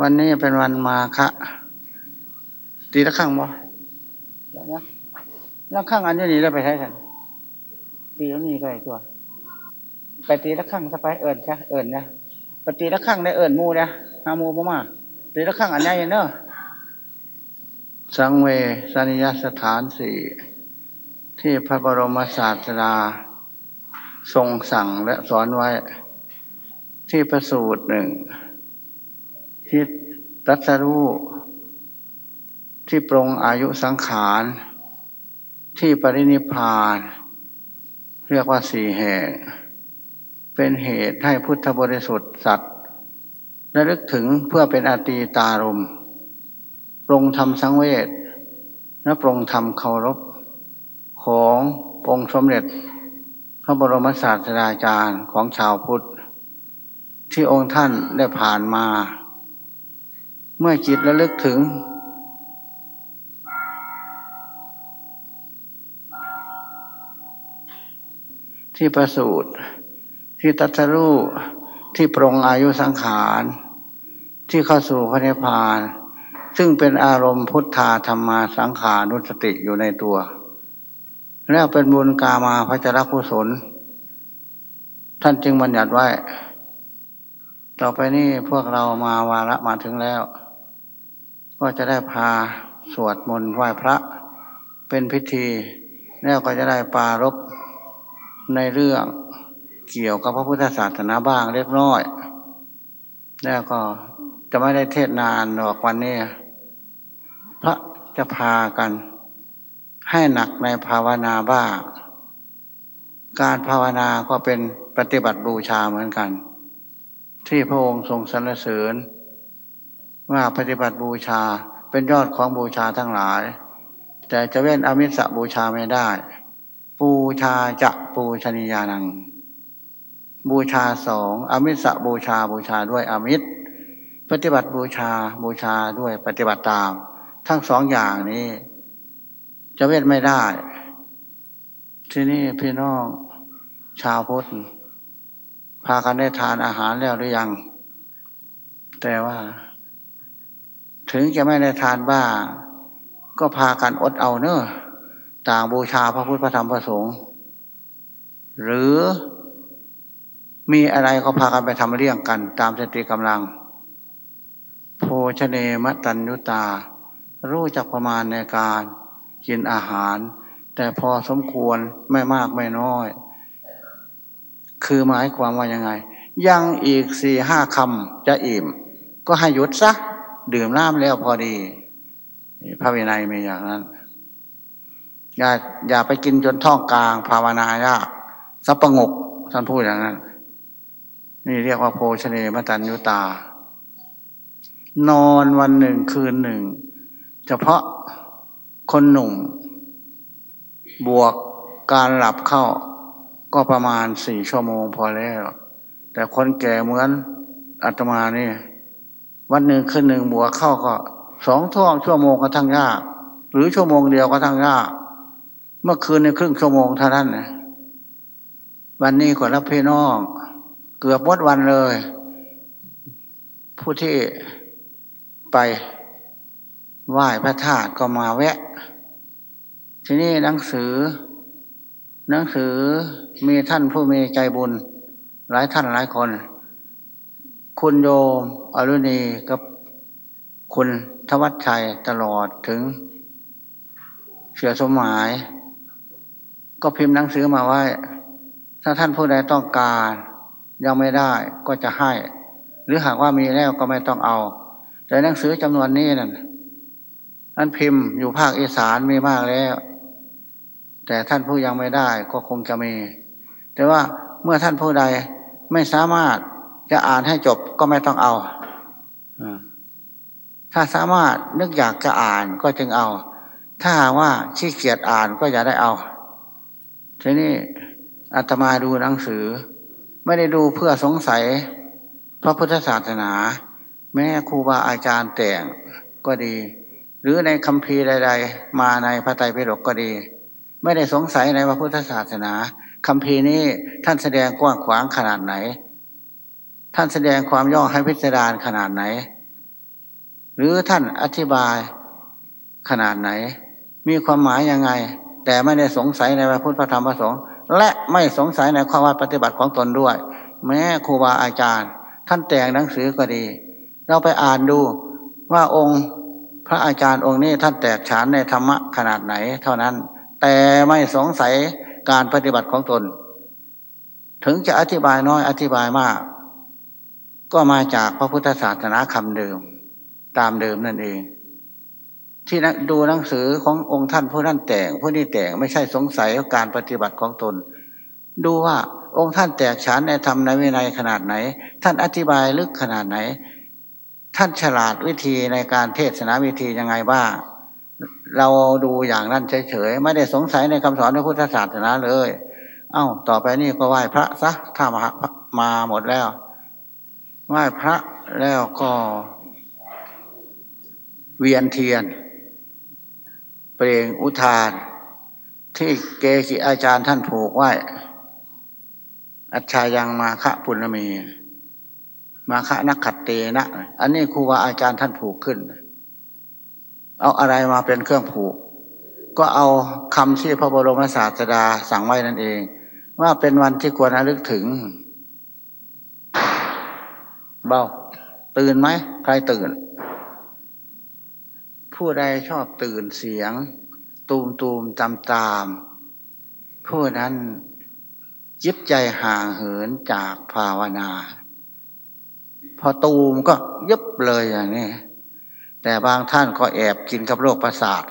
วันนี้เป็นวันมาคะตีละข้างบ่แล้วนะล้วข้างอันนี้ได้ไปใช้กันตีแล้วนี่ก็ไอตัวไปตีละข้างจะไปเอิญจ้ะเอิญนะปตีละข้างได้เอิญมูเนี่ยหามูบ่มาตีละข้างอันนี้เนอะสังเวสนิยสถานสี่ที่พระบรมศาสดาทรงสั่งและสอนไว้ ที่ประสูตรหนึ่ง ที่รัสรู้ที่ปรงอายุสังขาร ที่ปรินิพาน เรียกว่าสี่แห่งเป็นเหตุให้พุทธบริสุทธิ์สัตว์ระลึกถึงเพื่อเป็นอาตีตารมปรงธรรมสังเวชและปรงธรรมเคารพขององค์สมเด็จ พระบรมศาสดาจารย์ของชาวพุทธ ที่องค์ท่านได้ผ่านมา เมื่อจิตระลึกถึง ที่ประสูตรที่ตัสรู้ที่ปรงอายุสังขาร ที่เข้าสู่พระนิพพาน ซึ่งเป็นอารมณ์พุทธาธรรมาสังขานุสติอยู่ในตัว แล้วเป็นบุญกามาพระจรกุศล ท่านจึงบัญญัติไว้ ต่อไปนี้พวกเรามาวาระมาถึงแล้ว ก็จะได้พาสวดมนต์ไหว้พระเป็นพิธี แล้วก็จะได้ปารบในเรื่องเกี่ยวกับพระพุทธศาสนาบ้างเล็กน้อย แล้วก็จะไม่ได้เทศนานหรอกวันนี้ พระจะพากันให้หนักในภาวนาบ้าง การภาวนาก็เป็นปฏิบัติบูชาเหมือนกัน ที่พระองค์ทรงสรรเสริญ ว่าปฏิบัติบูชาเป็นยอดของบูชาทั้งหลาย แต่จะเว้นอมิสบูชาไม่ได้บูชาจะปูชนียานัง บูชาสองอมิสบูชาบูชาด้วยอมิตรปฏิบัติบูชาบูชาด้วยปฏิบัติตาม ทั้งสองอย่างนี้ จะเว้นไม่ได้ ที่นี่พี่น้องชาวพุทธพากันได้ทานอาหารแล้วหรือยัง แต่ว่า ถึงจะไม่ได้ทานบ้างก็พากันอดเอาเนอะต่างบูชาพระพุทธพระธรรมพระสงฆ์หรือมีอะไรก็พากันไปทำเรื่องกัน ตามสติกำลัง โภชเนมตัญญุตา รู้จักประมาณในการกินอาหาร แต่พอสมควรไม่มากไม่น้อย คือหมายความว่ายังไง ยังอีกสี่ห้าคำจะอิ่ม ก็ให้หยุดซะ ดื่มน้ำแล้วพอดีพระวินัยมีอย่างนั้น อย่าอย่าไปกินจนท้องกลาง ภาวนายากสับประงกท่านพูดอย่างนั้น นี่เรียกว่าโภชเนมตัญยุตา นอนวันหนึ่งคืนหนึ่ง เฉพาะคนหนุ่ม บวกการหลับเข้าก็ประมาณสี่ชั่วโมงพอแล้ว แต่คนแก่เหมือนอาตมานี่ วันหนึ่งคืนหนึ่งบวกเข้าก็สองท่องชั่วโมงก็ทั้งยากหรือชั่วโมงเดียวก็ทั้งยากเมื่อคืนในครึ่งชั่วโมงเท่านั้นนะวันนี้ก็รับพี่น้อง เกือบหมดวันเลย ผู้ที่ไปไหว้พระธาตุก็มาแวะ ที่นี่หนังสือ หนังสือมีท่านผู้มีใจบุญ หลายท่านหลายคน คุณโยมอรุณีกับคุณทวัชชัยตลอดถึงเสือสมหมาย ก็พิมพ์หนังสือมาไว้ถ้าท่านผู้ใดต้องการ ยังไม่ได้ก็จะให้ หรือหากว่ามีแล้วก็ไม่ต้องเอา แต่หนังสือจำนวนนี้นั่นอันพิมพ์อยู่ภาคอีสานมีมากแล้ว แต่ท่านผู้ยังไม่ได้ก็คงจะมี แต่ว่าเมื่อท่านผู้ใดไม่สามารถ จะอ่านให้จบก็ไม่ต้องเอาถ้าสามารถนึกอยากจะอ่านก็จึงเอา ถ้าว่าขี้เกียจอ่านก็อย่าได้เอา ทีนี้อาตมาดูหนังสือ ไม่ได้ดูเพื่อสงสัย พระพุทธศาสนา แม้ครูบาอาจารย์แต่งก็ดี หรือในคำพีใด ๆ มาในพระไตรปิฎกก็ดี ไม่ได้สงสัยในพระพุทธศาสนาคำพีนี้ท่านแสดงกว้างขวางขนาดไหน ท่านแสดงความย่อให้พิจารณาขนาดไหน หรือท่านอธิบายขนาดไหน มีความหมายยังไง แต่ไม่ได้สงสัยในพระพุทธธรรมพระสงฆ์และไม่สงสัยในข้อวัดปฏิบัติของตนด้วย แม้ครูบาอาจารย์ ท่านแต่งหนังสือก็ดี เราไปอ่านดูว่าองค์พระอาจารย์องค์นี้ท่านแตกฉานในธรรมะขนาดไหน เท่านั้น แต่ไม่สงสัยการปฏิบัติของตน ถึงจะอธิบายน้อยอธิบายมาก ก็มาจากพระพุทธศาสนาคำเดิม ตามเดิมนั่นเอง ที่ดูหนังสือขององค์ท่านผู้นั้นแต่งผู้นี้แต่งไม่ใช่สงสัยการปฏิบัติของตน ดูว่าองค์ท่านแตกฉานในธรรมในวินัยขนาดไหน ท่านอธิบายลึกขนาดไหน ท่านฉลาดวิธีในการเทศนาวิธียังไงบ้างเราดูอย่างนั้นเฉยๆไม่ได้สงสัยในคำสอนในพุทธศาสนาเลย เอา้าต่อไปนี่ก็ไหว้พระซะถ้ามามาหมดแล้ว ไหว้พระแล้วก็เวียนเทียน เปล่งอุทาน ที่เกจิอาจารย์ท่านผูกไว้ อัจฉายังมาคะปุณมี มาคะนักขัดเตนะ อันนี้ครูบาอาจารย์ท่านผูกขึ้น เอาอะไรมาเป็นเครื่องผูก ก็เอาคำที่พระบรมศาสดาสั่งไว้นั่นเอง ว่าเป็นวันที่ควรระลึกถึง เบา ตื่นไหมใครตื่น ผู้ใดชอบตื่นเสียง ตูมตูมตามตามผู้นั้นจิตใจห่างเหินจากภาวนา พอตูมก็ยึบเลยอย่างนี้ แต่บางท่านก็แอบกินกับโรคประสาท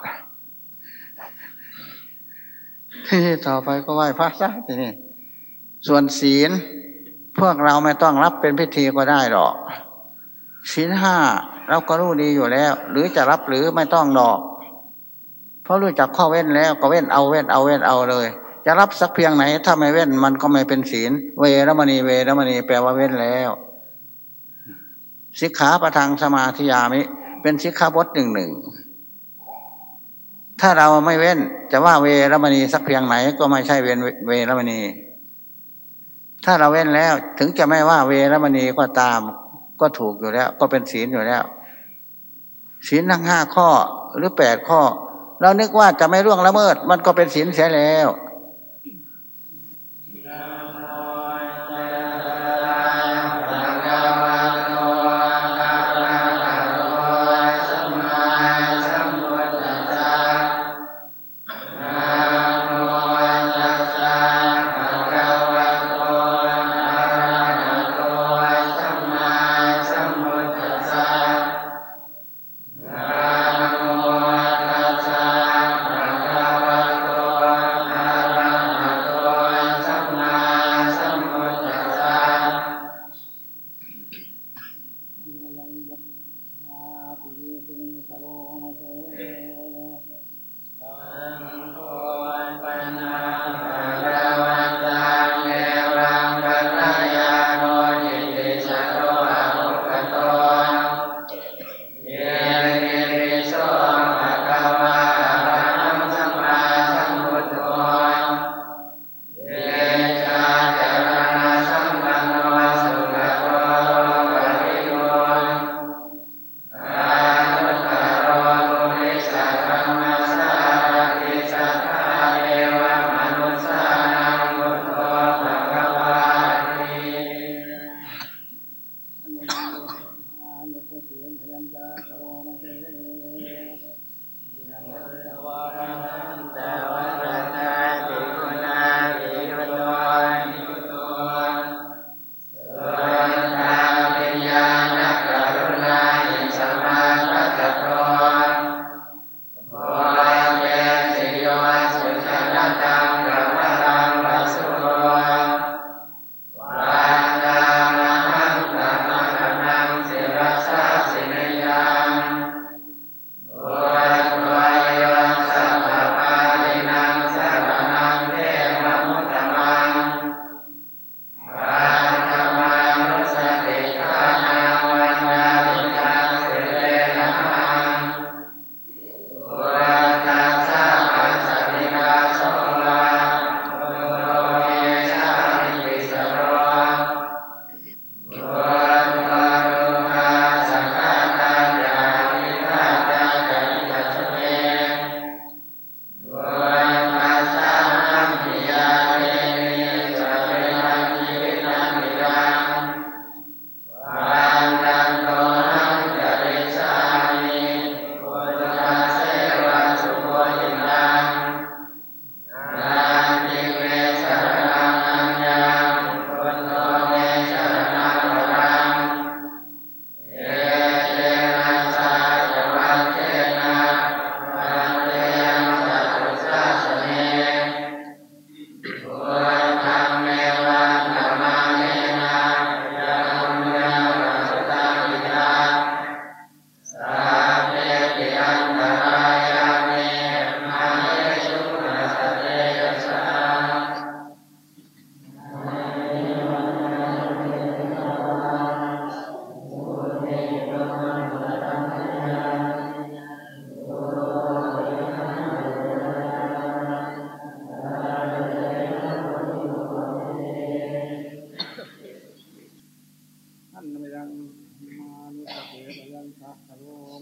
ที่ต่อไปก็ไหว้พระซะทีนี้ส่วนศีล พวกเราไม่ต้องรับเป็นพิธีก็ได้หรอกศีลห้าเราก็รู้ดีอยู่แล้ว หรือจะรับหรือไม่ต้องดอก เพราะรู้จักข้อเว้นแล้วก็เว้นเอาเว้นเอาเว้นเอาเลย จะรับสักเพียงไหน ถ้าไม่เว้นมันก็ไม่เป็นศีล เวรมณีเวรมณีแปลว่าเว้นแล้วสิกขาประทังสมาธิยามิ เป็นสิกขาบทหนึ่งหนึ่งถ้าเราไม่เว้นจะว่าเวรมณีสักเพียงไหนก็ไม่ใช่เวรเวรมณี ถ้าเราเว้นแล้ว ถึงจะไม่ว่าเวรมณีก็ตาม ก็ถูกอยู่แล้ว ก็เป็นศีลอยู่แล้ว ศีลทั้งห้าข้อหรือแปดข้อ เรานึกว่าจะไม่ร่วงละเมิด มันก็เป็นศีลเสียแล้ว นไม่ยังมานุสเสระยังทักขโรม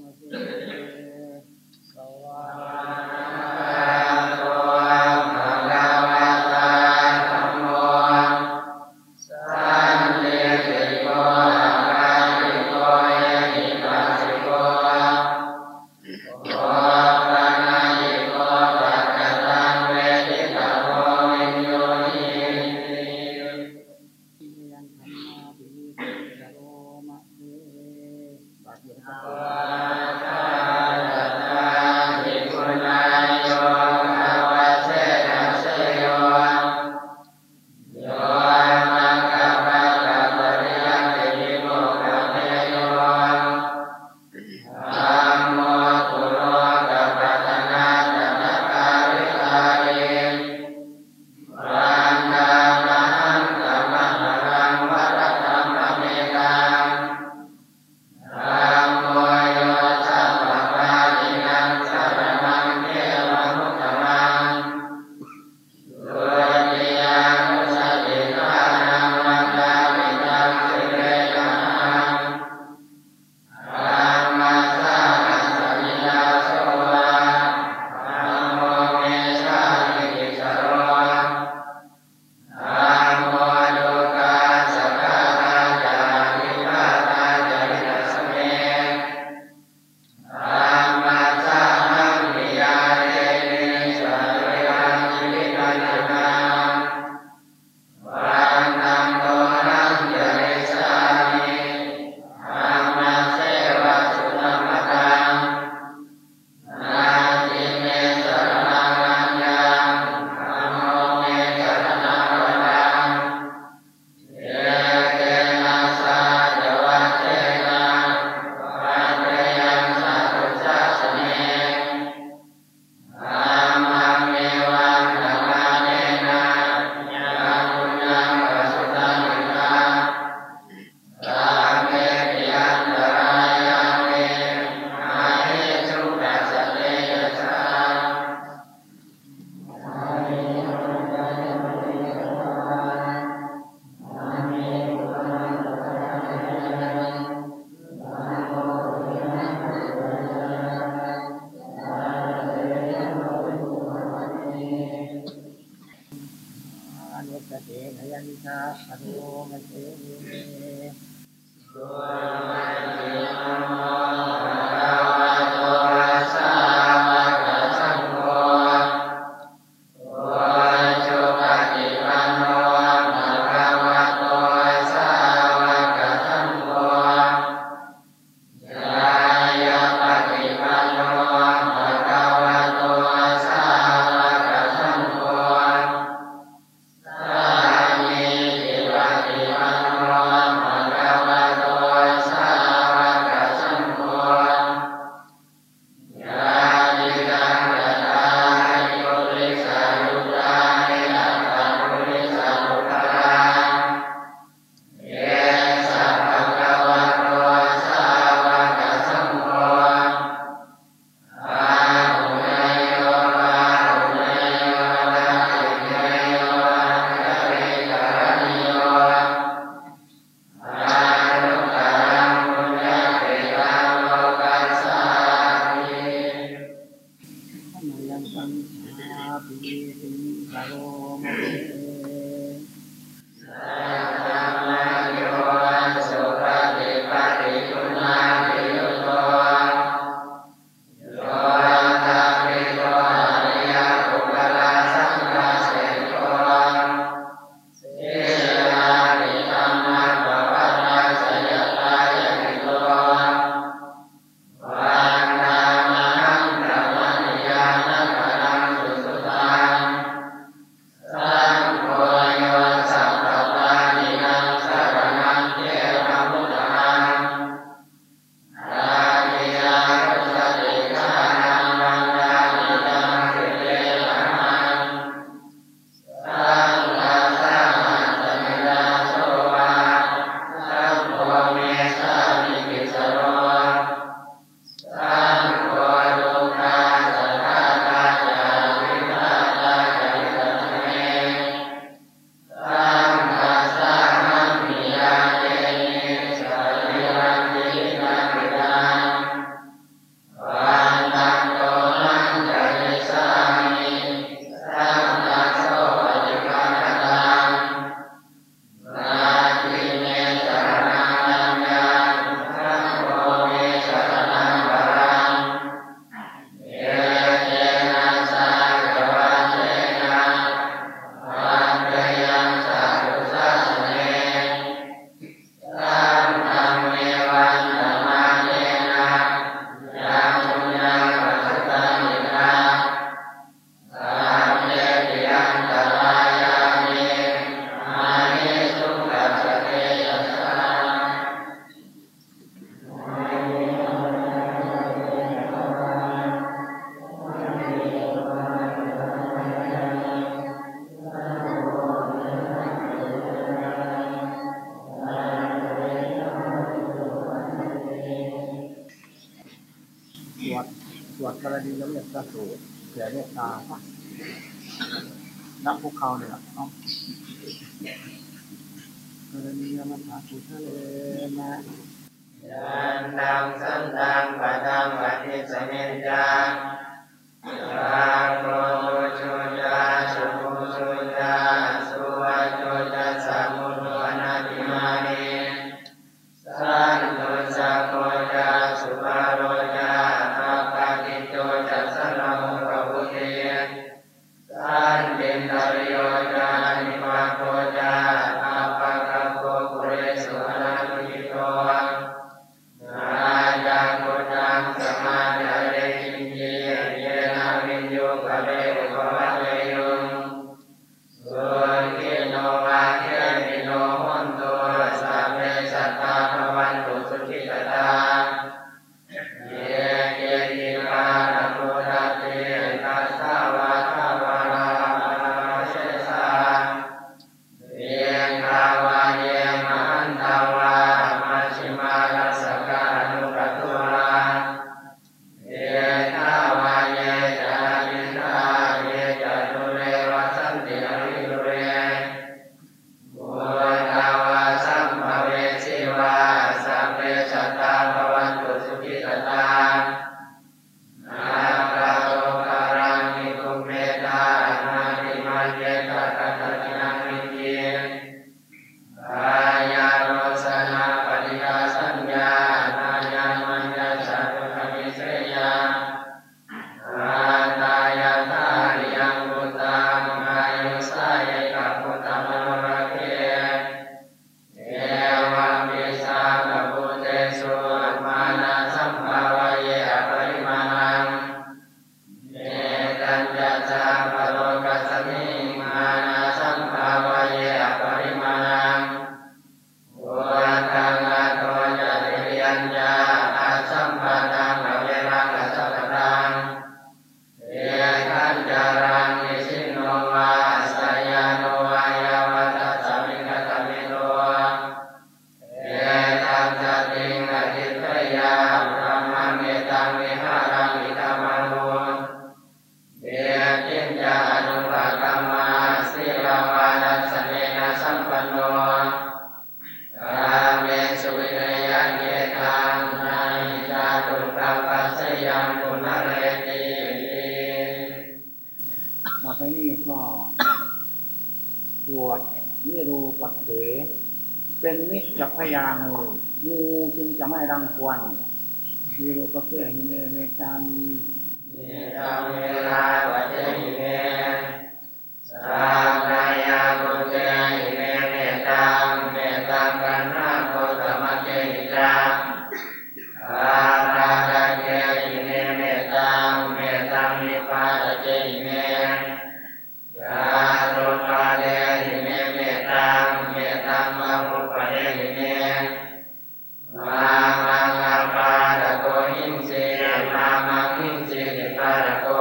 นิป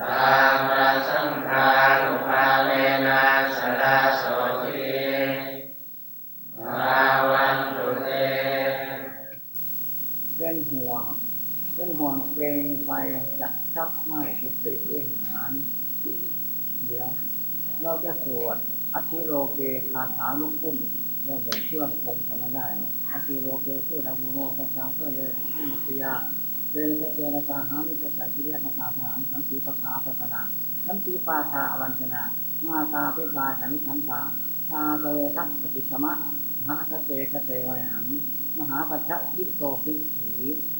ตามรสังคาลุภาเวนาลาโสติมาวันตุเตเป็นห่วงเป็นห่วงเกรงไฟจักชักไหม้ทุติเวหานเดี๋ยว เราจะสวดอธิโรเกคาถาลูกคุ้มแล้วเหมืออเพื่อนคงทำไม่ได้อธิโรเกคือนาโมโมกัจจังเพื่อเยมิยา เดนสเจรตาหามิสัจจิเรียคาถาทหารสันติปะขาปัสนาสันติปาทาอวันชนามาตาพิบาสันิสันตาชาเตทัปฏิสมะหาสเตคเตวัยหังมหาปัจจวิโตภิสี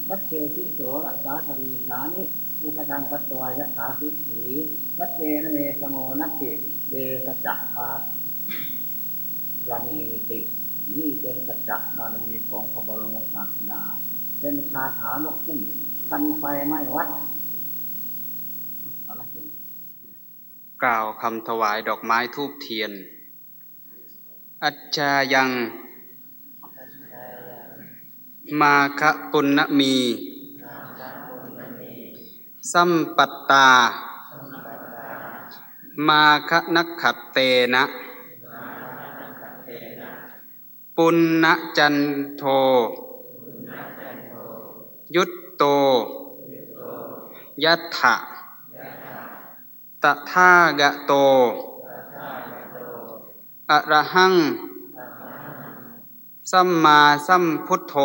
วัชเชทิโสรสาตรีสานิมุตการปัตตวายะสาภิสีวัชเชนเมสโมนักเกเดสจักปาลามีติ นี่เป็นสัจจะบารมีของพระบรมศาสดา เป็นคาถานกคุ้มกันไฟไม่วัดกล่าวคำถวายดอกไม้ทูบเทียน อัจจายัง มาคะปุณณมี สัมปัตตา มาคะนักขัดเตนะ ปุณณจันโท ยุตโตยัตถะตถากะโตอะระหัง สัมมาสัมพุทโธ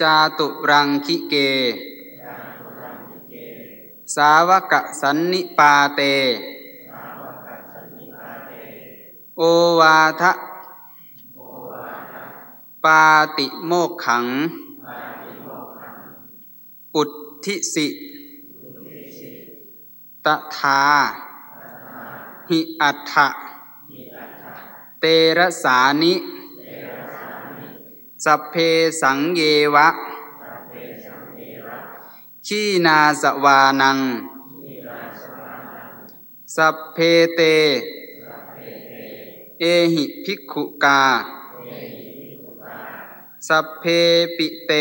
จาตุรังคิเก สาวกสันนิปาเต โอวาทะ ปาติโมกขังอุทธิสิ ตถาหิอัฏฐะเตระสานิ สัพเพสังเยวะ ขีนาสวานัง สัพเพเต เอหิภิกขุกา สัพเพปิเต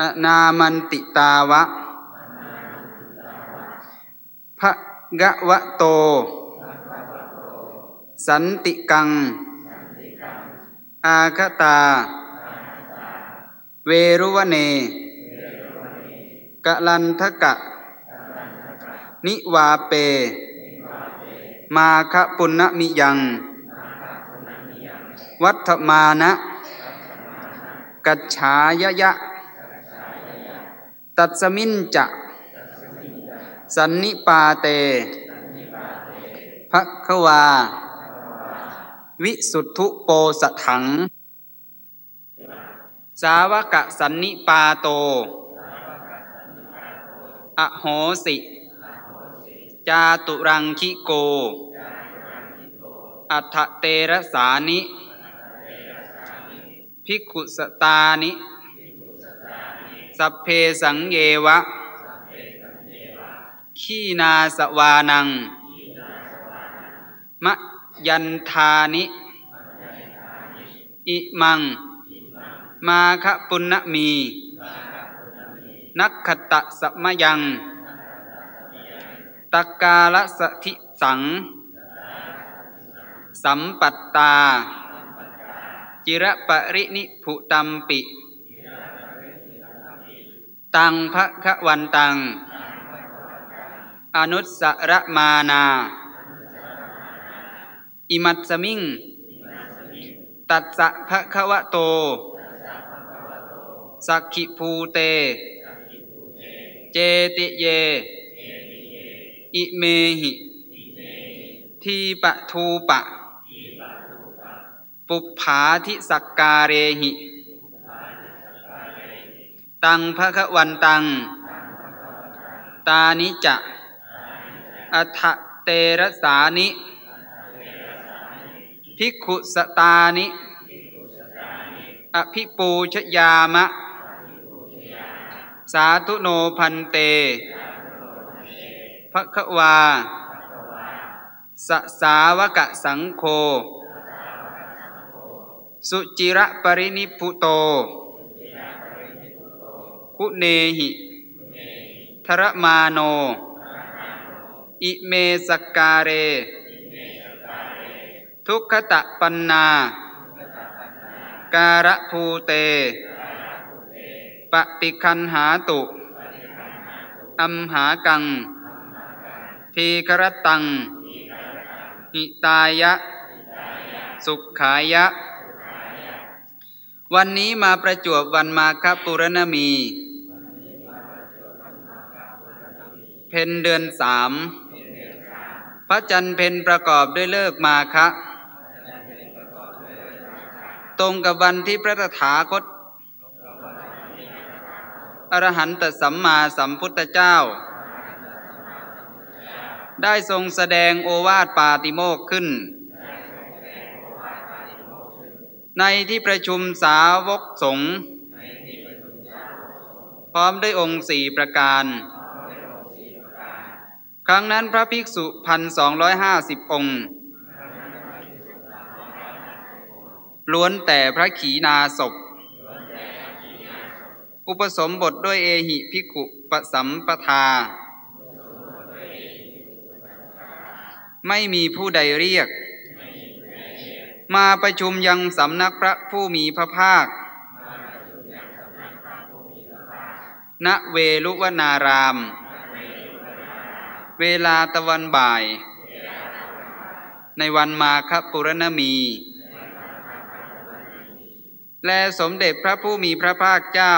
อนามันติตาวะพระกะวะโต สันติกัง อาคตา เวรุวเน กะลันทกะ นิวาเป มาคปุณณมิยัง วัฏมานะกัจฉายยะ ตัดสมินจะ สันนิปาเตภควา วิสุทธุโปสถัง สาวกสันนิปาโต อโหสิ จาตุรังคิโก อัฏเตระสานิ ภิกขุสตานิ สัพเพสังเยวะ ขีนาสวานัง มะยันทานิ อิมัง มาคะปุณณมี นักขตะสมยัง ตกาลสถิสัง สัมปัตตา จิระปรินิพุตัมปิ ตังพระคะวันตัง อนุสระมานา อิมัตสมิง ตัสสะภะคะวะโต สักขิภูเต เจติเย อิเมหิ ทีปะทูปะ ปุปผาทิสักการเรหิ ตังภะคะวันตัง ตานิจะ อัฏเตระสานิ ภิกขุสตานิ อภิปูชยามะ สาธุโนพันเตภควาสสาวกะสังโฆ สุจิระปรินิพุโต คุเนหิ ทรมาโน อิเมสกาเร ทุกขตะปันนา การะภูเต ปฏิคันหาตุอัมหากัง ทีครตังหิตายะ สุขายะ วันนี้มาประจวบวันมาคปุรณมี เพนเดือนสาม พระจันทร์เพนประกอบด้วยเลิกมาคะ ตรงกับวันที่พระตถาคต อรหันตสัมมาสัมพุทธเจ้า ได้ทรงแสดงโอวาทปาติโมกข์ขึ้น ในที่ประชุมสาวกสงฆ์พร้อมด้วยองค์สี่ประการ ครั้งนั้นพระภิกษุพันสองร้อยห้าสิบองค์ ล้วนแต่พระขีณาศพอุปสมบทด้วยเอหิภิกขุปสัมปทา ไม่มีผู้ใดเรียก มาประชุมยังสำนักพระผู้มีพระภาค ณ เวลุวนาราม เวลาตะวันบ่าย ในวันมาคปุรณมี และสมเด็จพระผู้มีพระภาคเจ้า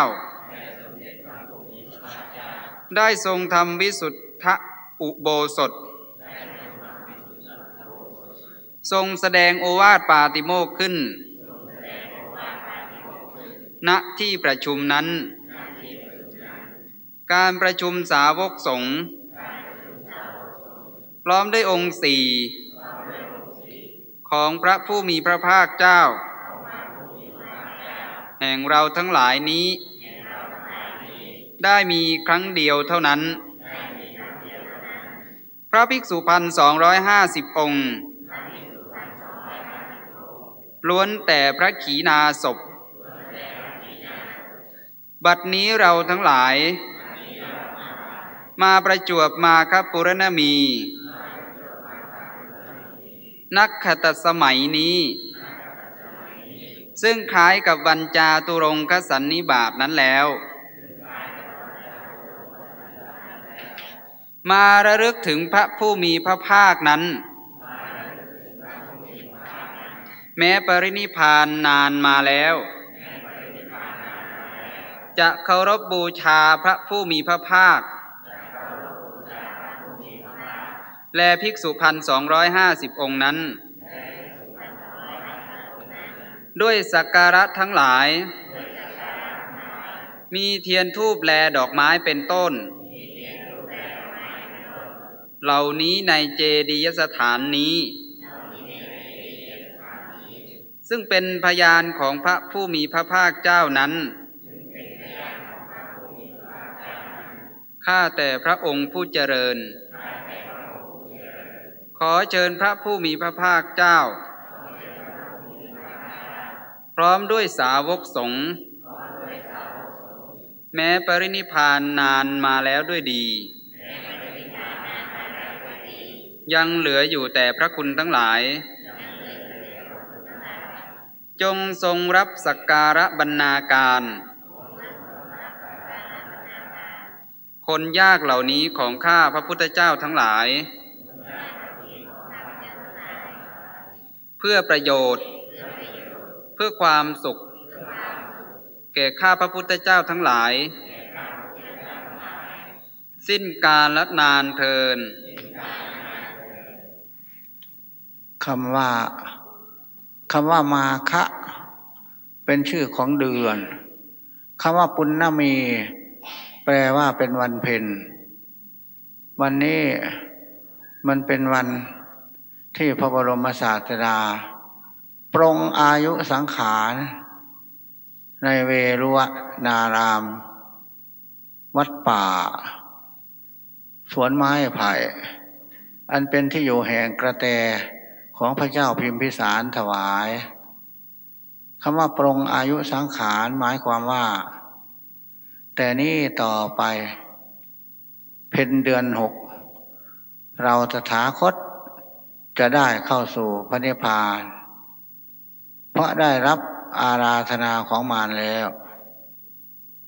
ได้ทรงทำวิสุทธอุโบสถ ทรงแสดงโอวาทปาติโมกขึ้น ณที่ประชุมนั้น การประชุมสาวกสงฆ์พร้อมด้วยองค์สี่ของพระผู้มีพระภาคเจ้า แห่งเราทั้งหลายนี้ ได้มีครั้งเดียวเท่านั้น พระภิกษุพันสองร้อยห้าสิบองค์ ล้วนแต่พระขีณาศพบัดนี้เราทั้งหลาย มาประจวบมาครับปุรณมี นักขตสมัยนี้ ซึ่งคล้ายกับวันจาตุรงคสันนิบาตนั้นแล้ว มาระลึกถึงพระผู้มีพระภาคนั้น แม้ปรินิพานนานมาแล้ว จะเคารพบบูชาพระผู้มีพระภาค และภิกษุพันสองร้อยห้าสิบองค์นั้น ด้วยสักการะทั้งหลาย มีเทียนทูบแลดอกไม้เป็นต้น เหล่านี้ในเจดียสถานนี้ ซึ่งเป็นพยานของพระผู้มีพระภาคเจ้านั้นข้าแต่พระองค์ผู้เจริญ ขอเชิญพระผู้มีพระภาคเจ้า พร้อมด้วยสาวกสงฆ์แม้ปรินิพานนานมาแล้วด้วยดี ยังเหลืออยู่แต่พระคุณทั้งหลาย จงทรงรับสักการะบรรณาการ คนยากเหล่านี้ของข้าพระพุทธเจ้าทั้งหลาย เพื่อประโยชน์ เพื่อความสุข แก่ข้าพระพุทธเจ้าทั้งหลาย สิ้นการละนานเทินคำว่า คำว่ามาคะ เป็นชื่อของเดือนคำว่าปุณณมี แปลว่าเป็นวันเพ็ญวันนี้มันเป็นวันที่พระบรมศาสดา ปรงอายุสังขาร ในเวรุวนาราม วัดป่า สวนไม้ไผ่ อันเป็นที่อยู่แห่งกระแต ของพระเจ้าพิมพิสารถวายคำว่าปรงอายุสังขารหมายความว่า แต่นี้ต่อไป เพ็นเดือนหก เราตถาคตจะได้เข้าสู่พระนิพพาน เพราะได้รับอาราธนาของมารแล้ว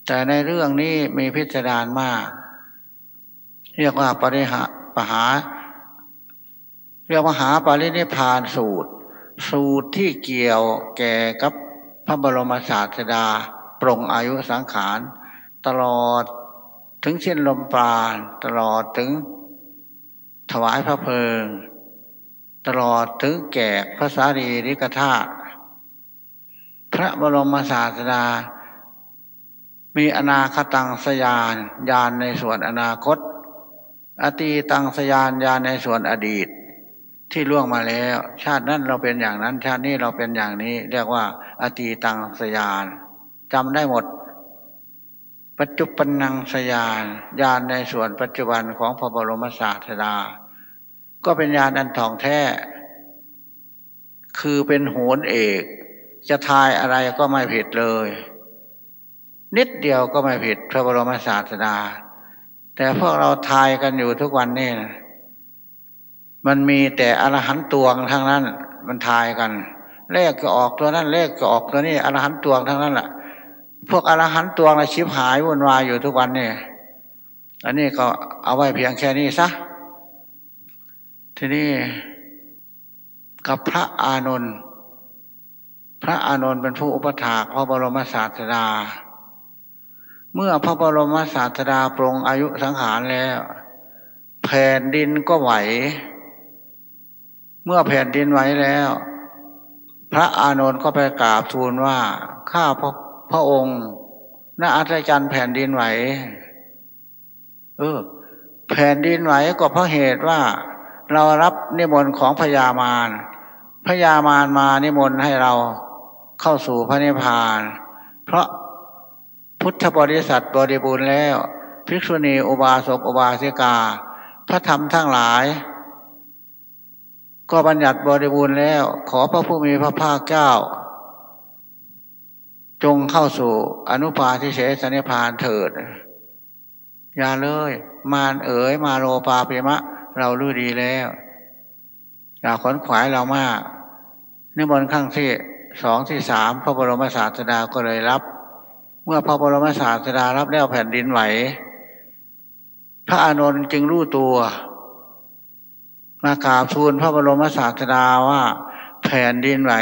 แต่ในเรื่องนี้มีพิจารณามาก เรียกว่าปริหะปหา เรียกว่าหาปรินิพานสูตร สูตรที่เกี่ยวแก่กับพระบรมศาสดาปรงอายุสังขาร ตลอดถึงเช่นลมปราณตลอดถึงถวายพระเพลิง ตลอดถึงแก่พระสารีริกธาตุพระบรมศาสดา มีอนาคตังสยานยานในส่วนอนาคต อตีตังสยานยานในส่วนอดีต ที่ล่วงมาแล้ว ชาตินั้นเราเป็นอย่างนั้น ชาตินี้เราเป็นอย่างนี้ เรียกว่าอตีตังสยานจำได้หมด ปัจจุบันนังสยานยานในส่วนปัจจุบันของพระบรมศาสดา ก็เป็นยานอันทองแท้ คือเป็นโหนเอก จะทายอะไรก็ไม่ผิดเลย นิดเดียวก็ไม่ผิดพระบรมศาสดา แต่พวกเราทายกันอยู่ทุกวันนี่นะ มันมีแต่อรหันตวงทั้งนั้น มันทายกัน เลขก็ออกตัวนั้น เลขก็ออกตัวนี้อรหันตวงทั้งนั้นแหละพวกอรหันตวงนะชิบหายวุ่นวายอยู่ทุกวันนี่อันนี้ก็เอาไว้เพียงแค่นี้ซะทีนี้กับพระอานนท์พระอานนท์เป็นผู้อุปถากพระบรมศาสดา เมื่อพระบรมศาสดาปรงอายุสังขารแล้ว แผ่นดินก็ไหว เมื่อแผ่นดินไหวแล้ว พระอานนท์ก็ไปกราบทูลว่า ข้าพระพระองค์น่าอัศจรรย์แผ่นดินไหว เออ แผ่นดินไหวก็เพราะเหตุว่า เรารับนิมนต์ของพญามารพญามารมานิมนต์ให้เราเข้าสู่พระนิพพาน เพราะพุทธบริษัทบริบูรณ์แล้ว ภิกษุณีอุบาสกอุบาสิกา พระธรรมทั้งหลาย ก็บัญญัติบริบูรณ์แล้ว ขอพระผู้มีพระภาคเจ้า จงเข้าสู่อนุปาทิเสสนิพานเถิด อย่าเลย มารเอ๋ยมาโลปาเปมะ เรารู้ดีแล้ว อย่าขนขวายเรามากนิมนต์ข้างที่สองที่สามพระบรมศาสดาก็เลยรับ เมื่อพระบรมศาสดารับแล้วแผ่นดินไหว พระอานนท์จึงรู้ตัว มากราบทูลพระบรมศาสดาว่า แผ่นดินไหว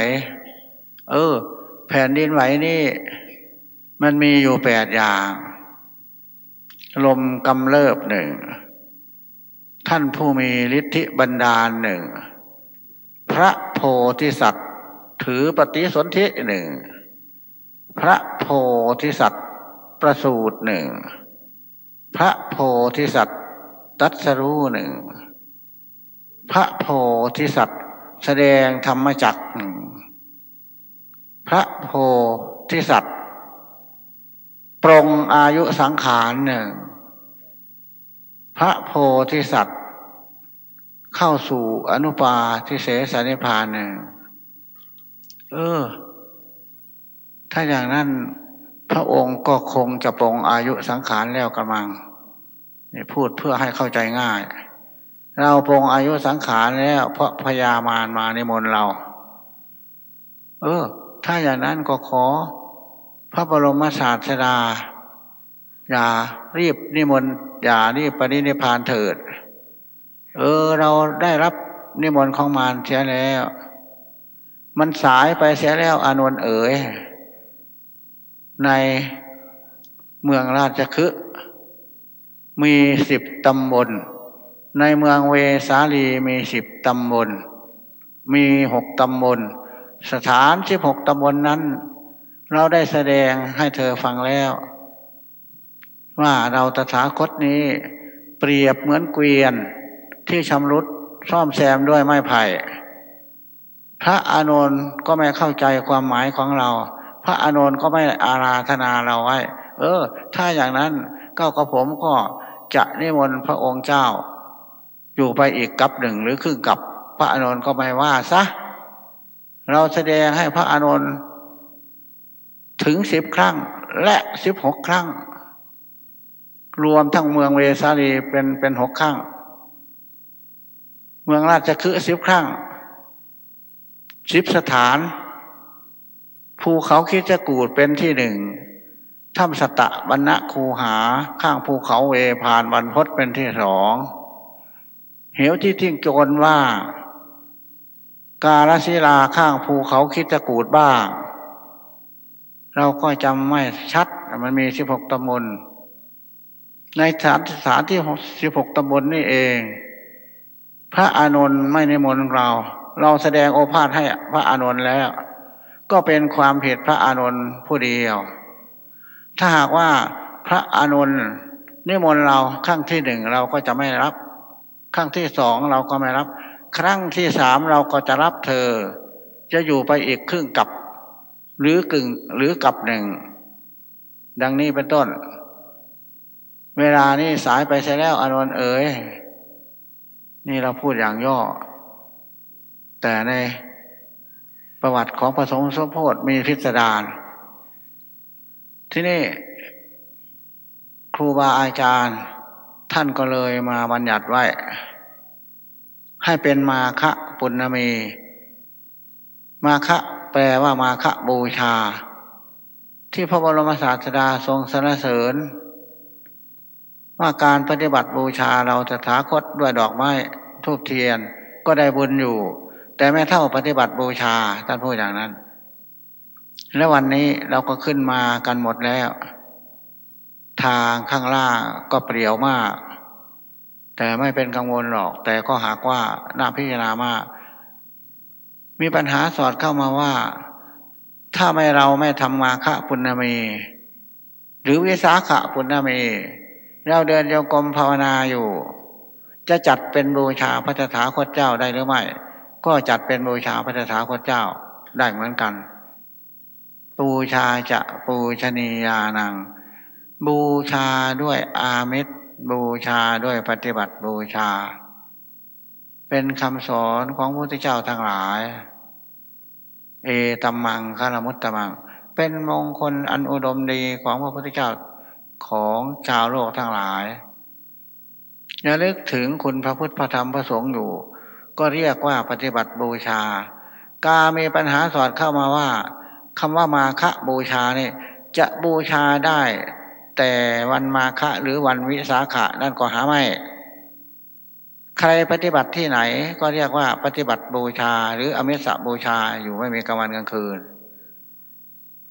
เออ แผ่นดินไหวนี่ มันมีอยู่แปดอย่าง ลมกำเริบหนึ่ง ท่านผู้มีฤทธิบันดาลหนึ่ง พระโพธิสัตว์ ถือปฏิสนธิหนึ่ง พระโพธิสัตว์ประสูตรหนึ่ง พระโพธิสัตว์ตัสรู้หนึ่ง พระโพธิสัตว์ แสดงธรรมจักหนึ่งพระโพธิสัตว์ปรงอายุสังขารหนึ่งพระโพธิสัตว์ เข้าสู่อนุปาทิเสสนิพานหนึ่งเออ ถ้าอย่างนั้นพระองค์ก็คงจะปรงอายุสังขารแล้วกระมังนี่พูดเพื่อให้เข้าใจง่าย เราปรงอายุสังขารแล้ว เพราะพญามารมาในมนเรา เออ ถ้าอย่างนั้นก็ขอ พระบรมศาสดา อย่ารีบนิมนต์อย่ารีบปฏินิพานเถิด เออ เราได้รับนิมนต์ของมารเสียแล้ว มันสายไปเสียแล้วอานนเอ๋ยในเมืองราชคฤห์มีสิบตำบล ในเมืองเวสาลีมีสิบตำบล มีหกตำบล สถานสิบหกตำบลนนั้น เราได้แสดงให้เธอฟังแล้ว ว่าเราตถาคตนี้ เปรียบเหมือนเกวียนที่ชำรุดซ่อมแซมด้วยไม้ไผ่ พระอานนท์ก็ไม่เข้าใจความหมายของเรา พระอานนท์ก็ไม่อาราธนาเราไว้ เออ ถ้าอย่างนั้นก็กระผมก็จะนิมนต์พระองค์เจ้า อยู่ไปอีกกับหนึ่งหรือครึ่งกับพระอานนท์ก็ไม่ว่าซะเราแสดงให้พระอานนท์ถึงสิบครั้ง และสิบหกครั้ง รวมทั้งเมืองเวสาลีเป็นเป็นหกครั้ง เมืองราชคือสิบครั้งสิบสถาน ภูเขาคิจะกูดเป็นที่หนึ่งถ้ำสตะบรรณคูหาข้างภูเขาเวผ่านบรรพศเป็นที่สอง เหวที่ทิ้งโจรว่า กาลศิลาข้างภูเขาคิดจะกูดบ้าง เราก็จำไม่ชัด มันมีสิบหกตำบลในสถานสถานที่สิบหกตำบลนนี่เอง พระอานนท์ไม่ในมนเรา เราแสดงโอภาษให้พระอานนท์แล้ว ก็เป็นความผิดพระอานนท์ผู้เดียว ถ้าหากว่าพระอานนท์นิมนต์เราครั้งที่หนึ่งเราก็จะไม่รับ ครั้งที่สองเราก็ไม่รับ ครั้งที่สามเราก็จะรับเธอ จะอยู่ไปอีกครึ่งกับ หรือกึ่งหรือกับหนึ่ง ดังนี้เป็นต้น เวลานี้สายไปใช่แล้วอนนท์เอ๋ยนี่เราพูดอย่างย่อ แต่ในประวัติของพระสงฆ์สมโพธิมีพิสดารที่นี่ ครูบาอาจารย์ ท่านก็เลยมาบัญญัติไว้ ให้เป็นมาคะปุณณมีมาคะแปลว่ามาคะบูชา ที่พระบรมศาสดาทรงสรรเสริญ ว่าการปฏิบัติบูชาเราจะถาคตด้วยดอกไม้ทูบเทียนก็ได้บุญอยู่ แต่ไม่เท่าปฏิบัติบูชาท่านพูดอย่างนั้น และวันนี้เราก็ขึ้นมากันหมดแล้ว ทางข้างล่างก็เปรียวมาก แต่ไม่เป็นกังวลหรอก แต่ก็หากว่าน่าพิจารณามาก มีปัญหาสอดเข้ามาว่า ถ้าไม่เราไม่ทำมาฆะปุณณมีหรือวิสาขะปุณณมีเราเดินโยกรมภาวนาอยู่ จะจัดเป็นบูชาพระธาคตเจ้าได้หรือไม่ ก็จัดเป็นบูชาพระธาคตเจ้าได้เหมือนกันบูชาจะบูชนียานัง บูชาด้วยอามิตรบูชาด้วยปฏิบัติบูชา เป็นคำสอนของพระพุทธเจ้าทั้งหลาย เอตัมมังคารมุตตมัง เป็นมงคลอันอุดมดีของพระพุทธเจ้าของชาวโลกทั้งหลายอย่าลึกถึงคุณพระพุทธพระธรรมพระสงฆ์อยู่ ก็เรียกว่าปฏิบัติบูชา กามีปัญหาสอดเข้ามาว่าคำว่ามาคะบูชาเนี่ยจะบูชาได้ แต่วันมาคะหรือวันวิสาขะนั่นก็หาไม่ ใครปฏิบัติที่ไหนก็เรียกว่าปฏิบัติบูชา หรืออมิสบูชาอยู่ไม่มีกลางวันกลางคืน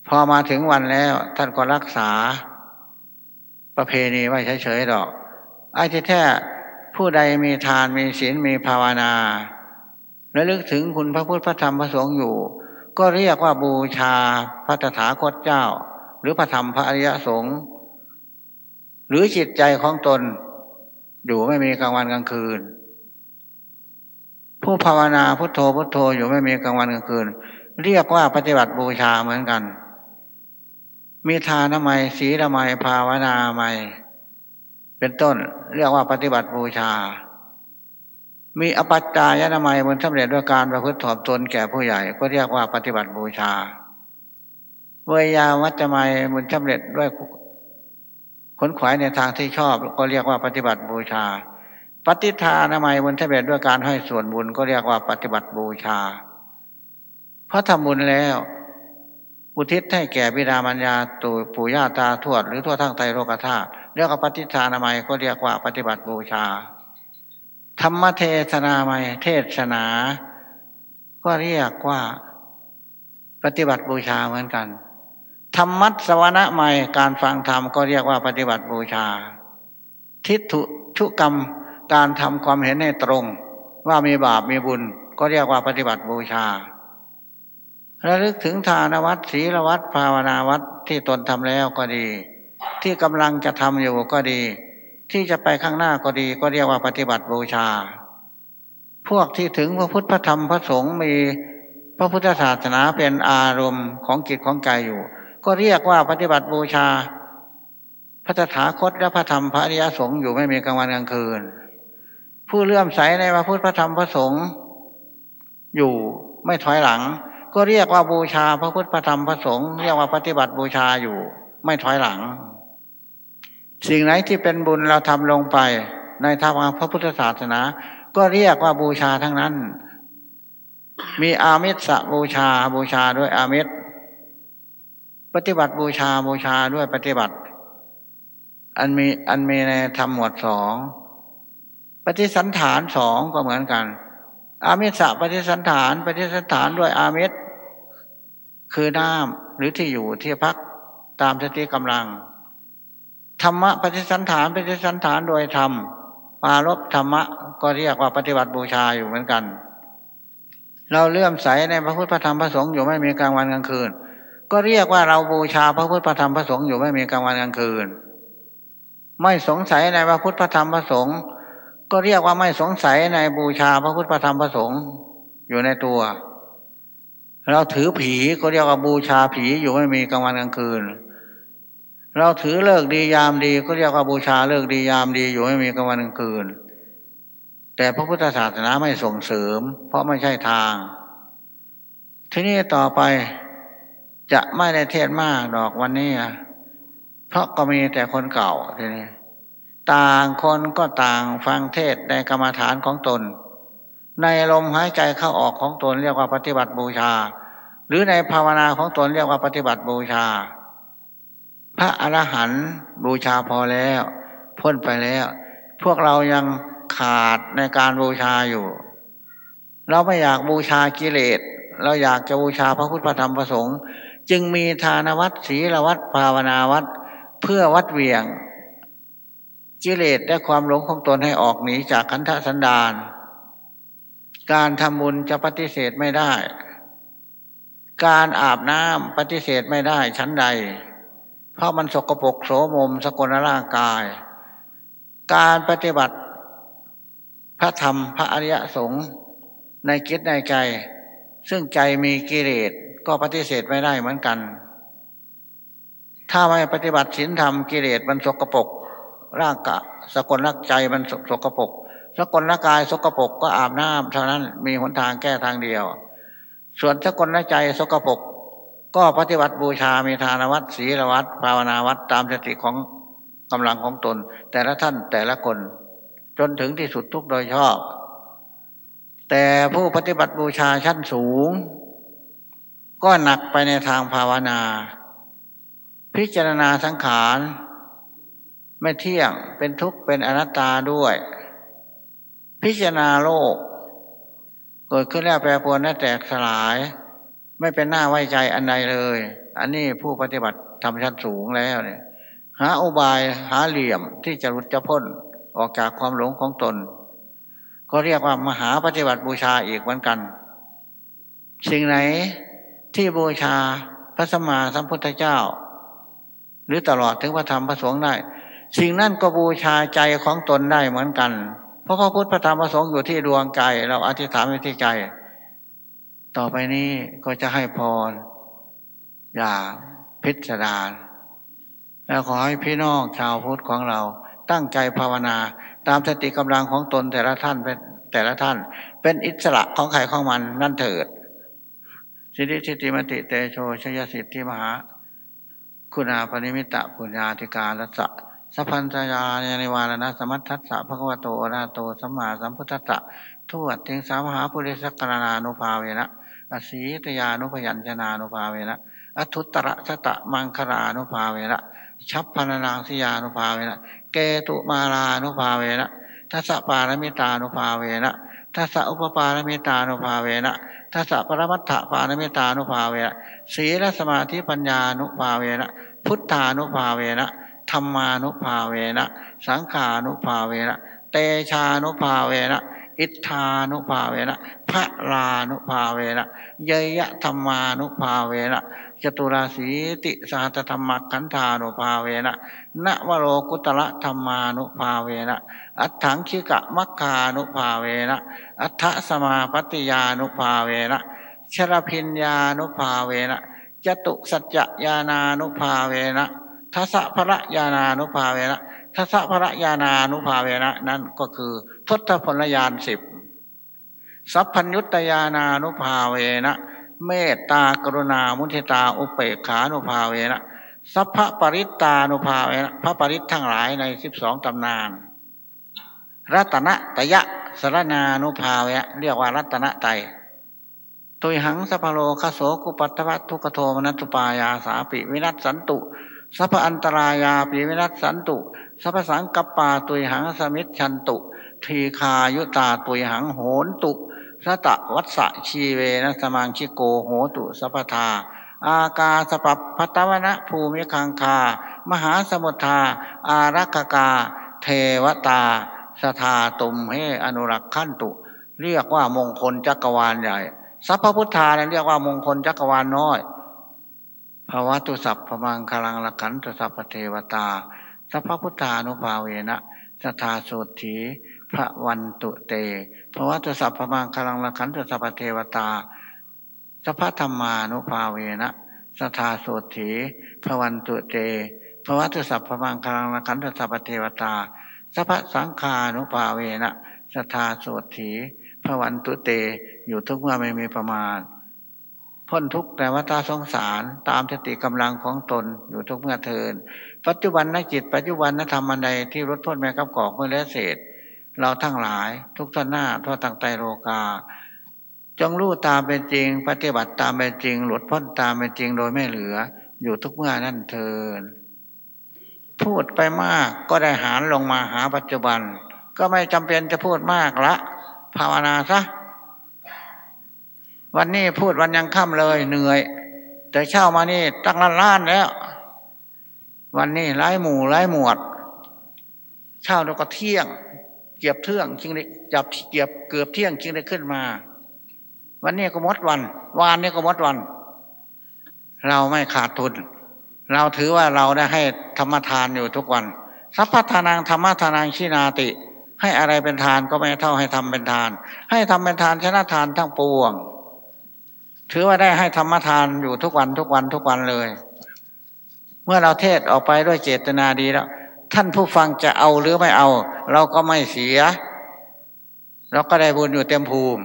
พอมาถึงวันแล้วท่านก็รักษา ประเพณีไม่เฉยๆหรอกไอ้ที่แท้ผู้ใดมีทานมีศีลมีภาวนา และลึกถึงคุณพระพุทธพระธรรมพระสงฆ์อยู่ ก็เรียกว่าบูชาพระตถาคตเจ้า หรือพระธรรมพระอริยสงฆ์ หรือจิตใจของตน อยู่ไม่มีกลางวันกลางคืน ผู้ภาวนาพุทโธพุทโธอยู่ไม่มีกลางวันกลางคืน เรียกว่าปฏิบัติบูชาเหมือนกัน มีทานไมศีลไมภาวนาไมเป็นต้น เรียกว่าปฏิบัติบูชา มีอปัจจายนามัยมันสำเร็จด้วยการประพฤติถอบตนแก่ผู้ใหญ่ ก็เรียกว่าปฏิบัติบูชาเวยาวัจจะไมมันสำเร็จด้วย ขนขวายในทางที่ชอบ ก็เรียกว่าปฏิบัติบูชา ปฏิทานามัยมันสำเร็จด้วยการให้ส่วนบุญก็เรียกว่าปฏิบัติบูชา เพราะทำบุญแล้ว อุทิศให้แก่บิดามารยาตูปู่ย่าตาทวดหรือทั่วทั้งไตโลกธาตุเรียกว่าปฏิทานามัยก็เรียกว่าปฏิบัติบูชา ธรรมเทศนาไมเทศนา ก็เรียกว่าปฏิบัติบูชาเหมือนกัน ธรรมัสวนะใหม่การฟังธรรมก็เรียกว่าปฏิบัติบูชา ทิฏฐุชุกรรมการทำความเห็นให้ตรง ว่ามีบาปมีบุญก็เรียกว่าปฏิบัติบูชาระลึกถึงทานวัดศีลวัดภาวนาวัดที่ตนทำแล้วก็ดี ที่กำลังจะทำอยู่ก็ดี ที่จะไปข้างหน้าก็ดีก็เรียกว่าปฏิบัติบูชา พวกที่ถึงพระพุทธพระธรรมพระสงฆ์มีพระพุทธศาสนาเป็นอารมณ์ของจิตของใจอยู่ ก็เรียกว่าปฏิบัติบูชา พระตถาคตและพระธรรมพระอริยสงฆ์อยู่ไม่มีกลางวันกลางคืน ผู้เลื่อมใสในพระพุทธพระธรรมพระสงฆ์อยู่ไม่ถอยหลัง ก็เรียกว่าบูชาพระพุทธพระธรรมพระสงฆ์เรียกว่าปฏิบัติบูชาอยู่ ไม่ถอยหลัง สิ่งไหนที่เป็นบุญเราทำลงไป ในทางพระพุทธศาสนา ก็เรียกว่าบูชาทั้งนั้น มีอามิสบูชาบูชาด้วยอามิส ปฏิบัติบูชาบูชาด้วยปฏิบัติ อันมีอันมีในธรรมหมวดสองปฏิสันฐานสองก็เหมือนกัน อามิสะปฏิสันฐาน ปฏิสันฐานด้วยอามิสคือน้ำหรือที่อยู่ที่พักตามสติกำลังธรรมะปฏิสันฐานปฏิสันฐานโดยธรรมปารบธรรมะก็เรียกว่าปฏิบัติบูชาอยู่เหมือนกัน เราเลื่อมใสในพระพุทธธรรมพระสงฆ์อยู่ไม่มีกลางวันกลางคืน ก็เรียกว่าเราบูชาพระพุทธธรรมพระสงฆ์อยู่ไม่มีกลางวันกลางคืน ไม่สงสัยในพระพุทธธรรมพระสงฆ์ก็เรียกว่าไม่สงสัยในบูชาพระพุทธธรรมพระสงฆ์อยู่ในตัว เราถือผีก็เรียกว่าบูชาผีอยู่ไม่มีกลางวันกลางคืน เราถือเลิกดียามดีก็เรียกว่าบูชาเลิกดียามดีอยู่ไม่มีกลางวันกลางคืน แต่พระพุทธศาสนาไม่ส่งเสริม เพราะไม่ใช่ทาง ทีนี้ต่อไป จะไม่ได้เทศมากดอกวันนี้เพราะก็มีแต่คนเก่าทีนี้ต่างคนก็ต่างฟังเทศในกรรมฐานของตน ในลมหายใจเข้าออกของตนเรียกว่าปฏิบัติบูชา หรือในภาวนาของตนเรียกว่าปฏิบัติบูชา พระอรหันต์บูชาพอแล้ว พ้นไปแล้ว พวกเรายังขาดในการบูชาอยู่ เราไม่อยากบูชากิเลสเราอยากจะบูชาพระพุทธธรรมประสงค์ จึงมีทานวัดศีลวัดภาวนาวัดเพื่อวัดเวียงกิเลสและความหลงของตนให้ออกหนีจากขันธสันดาน การทำบุญจะปฏิเสธไม่ได้ การอาบน้ำปฏิเสธไม่ได้ชั้นใด เพราะมันสกปรกโสมมสกลร่างกาย การปฏิบัติ พระธรรมพระอริยสงฆ์ในคิดในใจ ซึ่งใจมีกิเลส ก็ปฏิเสธไม่ได้เหมือนกัน ถ้าไม่ปฏิบัติศีลธรรมกิเลสมันสกปรกร่างกะสกลรักใจมันสกปรกสกลร่างกายสกปรกก็อาบน้ำเท่านั้นมีหนทางแก้ทางเดียว ส่วนสกลร่างใจสกปรกก็ปฏิบัติบูชา มีทานวัดศีลวัดภาวนาวัดตามสติของกำลังของตน แต่ละท่านแต่ละคน จนถึงที่สุดทุกโดยชอบ แต่ผู้ปฏิบัติบูชาชั้นสูง ก็หนักไปในทางภาวนา พิจารณาสังขาร ไม่เที่ยงเป็นทุกข์เป็นอนัตตาด้วย พิจารณาโลก เกิดขึ้นแล้วแปรปรวนและแตกสลาย ไม่เป็นหน้าไว้ใจอันใดเลย อันนี้ผู้ปฏิบัติทำชั้นสูงแล้วเนี่ยหาอุบายหาเหลี่ยมที่จะรุดจะพ้นออกจากความหลงของตน ก็เรียกว่ามหาปฏิบัติบูชาอีกเหมือนกัน สิ่งไหน ที่บูชาพระสมมาสัมพุทธเจ้า หรือตลอดถึงพระธรรมพระสงฆ์ได้ สิ่งนั้นก็บูชาใจของตนได้เหมือนกัน เพราะพระพุทธพระธรรมพระสงฆ์อยู่ที่ดวงใจเราอธิษฐานไว้ที่ใจ ต่อไปนี้ก็จะให้พร อย่าพิสดารแล้วขอให้พี่น้องชาวพุทธของเราตั้งใจภาวนา ตามสติกำลังของตนแต่ละท่านเป็นแต่ละท่าน เป็นอิสระของใครของมันนั่นเถิด สิทธิทิติมติเตโชชยสิทธิมหา คุณาปณิมิตะปุญญาธิการรัศสัพพัญญาเนวารณะสมัทธัสสะภะคะวโตอะระโตสัมมาสัมพุทธัสสะทั่วถึงสามหาปุริสักกานานุภาเวนะอสีตยานุพยัญชนานุภาเวนะอัทุตระสตะมังครานุภาเวนะชัพพนนางสยานุภาเวนะเกตุมาลานุภาเวนะทัสปารมิตานุภาเวนะ ทัสอุปปารมิตานุภาเวนะทัสปรมัตถปารมิตานุภาเวนะศีลสมาธิปัญญานุภาเวนะพุทธานุภาเวนะธรรมานุภาเวนะสังขานุภาเวนะเตชานุภาเวนะอิทธานุภาเวนะพระรานุภาเวนะเยยะธรรมานุภาเวนะจตุราสีติสหัตธรรมขันธานุภาเวนะ นวโรกุตละธรรมานุภาเวนะ อัฏฐังคิกะมัคคานุภาเวนะ อัฏฐสมาปฏิยานุภาเวนะชรพิญญานุภาเวนะจตุสัจจญานานุภาเวนะทัศพระญาณานุภาเวนะทัศพระญาณานุภาเวนะนั่นก็คือทศพลยานสิบสัพพัญยุตยานานุภาเวนะ เมตตากรุณามุทิตาอุเปกขานุภาเวนะ สัพพปริตตานุภาเวนะพระปริตทั้งหลายในสิบสองตำนาน ระตะนัตตะยะสะระณานุภาเวนะเรียกว่ารัตนะไตตุยหังสัพพะโรคะโสกุปัททะวะทุกขะโทมะนัสสุปายาสาปิวินัสสันตุสัพพะอันตะรายาปิวินัสสันตุสัพพะสังกัปปาตุยหัง สะมิชฌันตุ ทีฆายุตาตุยหังโหตุ สะตะวัสสะชีเวนะ สะมังคิโกโหตุสัพพะทา อากาสะปัพพะตะวะนะภูมิคังคา มหาสมุทธาอารักกา เทวตาสทาตุมเฮอนุรักขันตุ เรียกว่ามงคลจักรวาลใหญ่ สัพพพุทธาเรียกว่ามงคลจักรวาลน้อยภาวะตุสัพพมังคลังละขันตุสัพพเทวตา สัพพพุทธานุภาเวนะสทาสุถีพระวันตุเตภาวะตุสัพพมังคลังละขันตุสัพพเทวตา สัพพธรรมานุภาเวนะสทาโสถีพระวันตุเตภาวะตุสัพพมังคลังละขันตสัพพเทวตาสัพพสังขานุภาเวนะสทาโสถีพระวันตุเตอยู่ทุกเมื่อไม่มีประมาณ พ้นทุกแต่ว่าตาสงสารตามสติกำลังของตนอยู่ทุกเมื่อเทิน ปัจจุบันนักจิตปัจจุบันนักธรรมอันใดที่ลดพ้นแม่กับกอกเมื่อและเศษ เราทั้งหลายทุกท่านหน้าทั่วตั้งใจโลกา จงรู้ตามเป็นจริง ปฏิบัติตามเป็นจริง หลุดพ้นตามเป็นจริงโดยไม่เหลือ อยู่ทุกเมื่อนั่นเทินพูดไปมากก็ได้หารลงมาหาปัจจุบัน ก็ไม่จำเป็นจะพูดมากละ ภาวนาซะวันนี้พูดวันยังค่ำเลยเหนื่อย แต่เช้ามานี่ตั้งล้านล้านแล้ว วันนี้ไล่หมู่ไล่หมวดเช้าแล้วก็เที่ยง เกียบเที่ยงจึงได้จับเกียบเกือบเที่ยงจึงได้ขึ้นมา วันนี้ก็มดวัน วานนี้ก็มดวัน เราไม่ขาดทุน เราถือว่าเราได้ให้ธรรมทานอยู่ทุกวัน สัพพทานังธรรมทานังชินาติ ให้อะไรเป็นทานก็ไม่เท่าให้ทำเป็นทาน ให้ทำเป็นทานชนะทานทั้งปวง ถือว่าได้ให้ธรรมทานอยู่ทุกวันทุกวันทุกวันเลย เมื่อเราเทศออกไปด้วยเจตนาดีแล้ว ท่านผู้ฟังจะเอาหรือไม่เอา เราก็ไม่เสีย เราก็ได้บุญอยู่เต็มภูมิ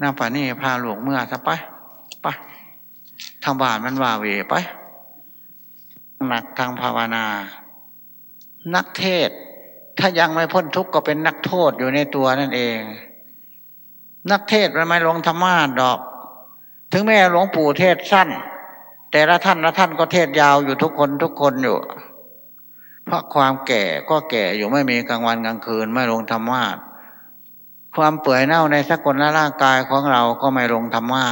น้าป่านี่พาหลวงเมื่อซะไปไปทำบานมันว่าเวไปหนักทางภาวนา นักเทศ ถ้ายังไม่พ้นทุกข์ก็เป็นนักโทษอยู่ในตัวนั่นเอง นักเทศมันไม่ลงธรรมะดอก ถึงแม้หลวงปู่เทศสั้น แต่ละท่านละท่านก็เทศยาวอยู่ทุกคนทุกคนอยู่ เพราะความแก่ก็แก่อยู่ไม่มีกลางวันกลางคืนไม่ลงธรรมะ ความเปื่อยเน่าในสกุลและร่างกายของเราก็ไม่ลงธรรมะ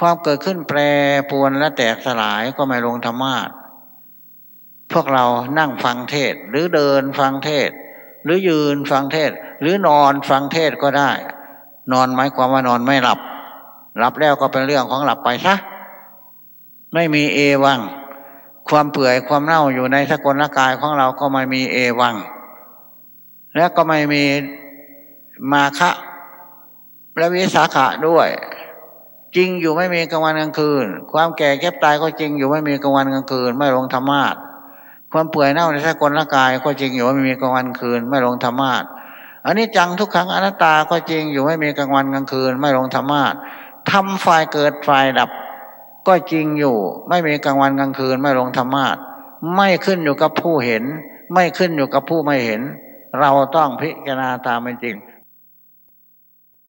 ความเกิดขึ้นแปรปวนและแตกสลายก็ไม่ลงธรรมะพวกเรานั่งฟังเทศหรือเดินฟังเทศ หรือยืนฟังเทศ หรือนอนฟังเทศก็ได้ นอนหมายความว่านอนไม่หลับ หลับแล้วก็เป็นเรื่องของหลับไปซะไม่มีเอวัง ความเปื่อยความเน่าอยู่ในสกุลร่างกายของเราก็ไม่มีเอวัง และก็ไม่มี มาคะและวิสาขะด้วย จริงอยู่ไม่มีกลางวันกลางคืน ความแก่แก็บตายก็จริงอยู่ไม่มีกลางวันกลางคืน ไม่ลงธรรมาทความเปื่อยเน่าในสกุลกายก็จริงอยู่ไม่มีกลางวันคืน ไม่ลงธรรมาทอันนี้จังทุกครั้งอนัตตาก็จริงอยู่ไม่มีกลางวันกลางคืน ไม่ลงธรรมาททำฝ่ายเกิดฝ่ายดับ ก็จริงอยู่ ไม่มีกลางวันกลางคืน ไม่ลงธรรมาทไม่ขึ้นอยู่กับผู้เห็น ไม่ขึ้นอยู่กับผู้ไม่เห็น เราต้องพิจารณาตามเป็นจริง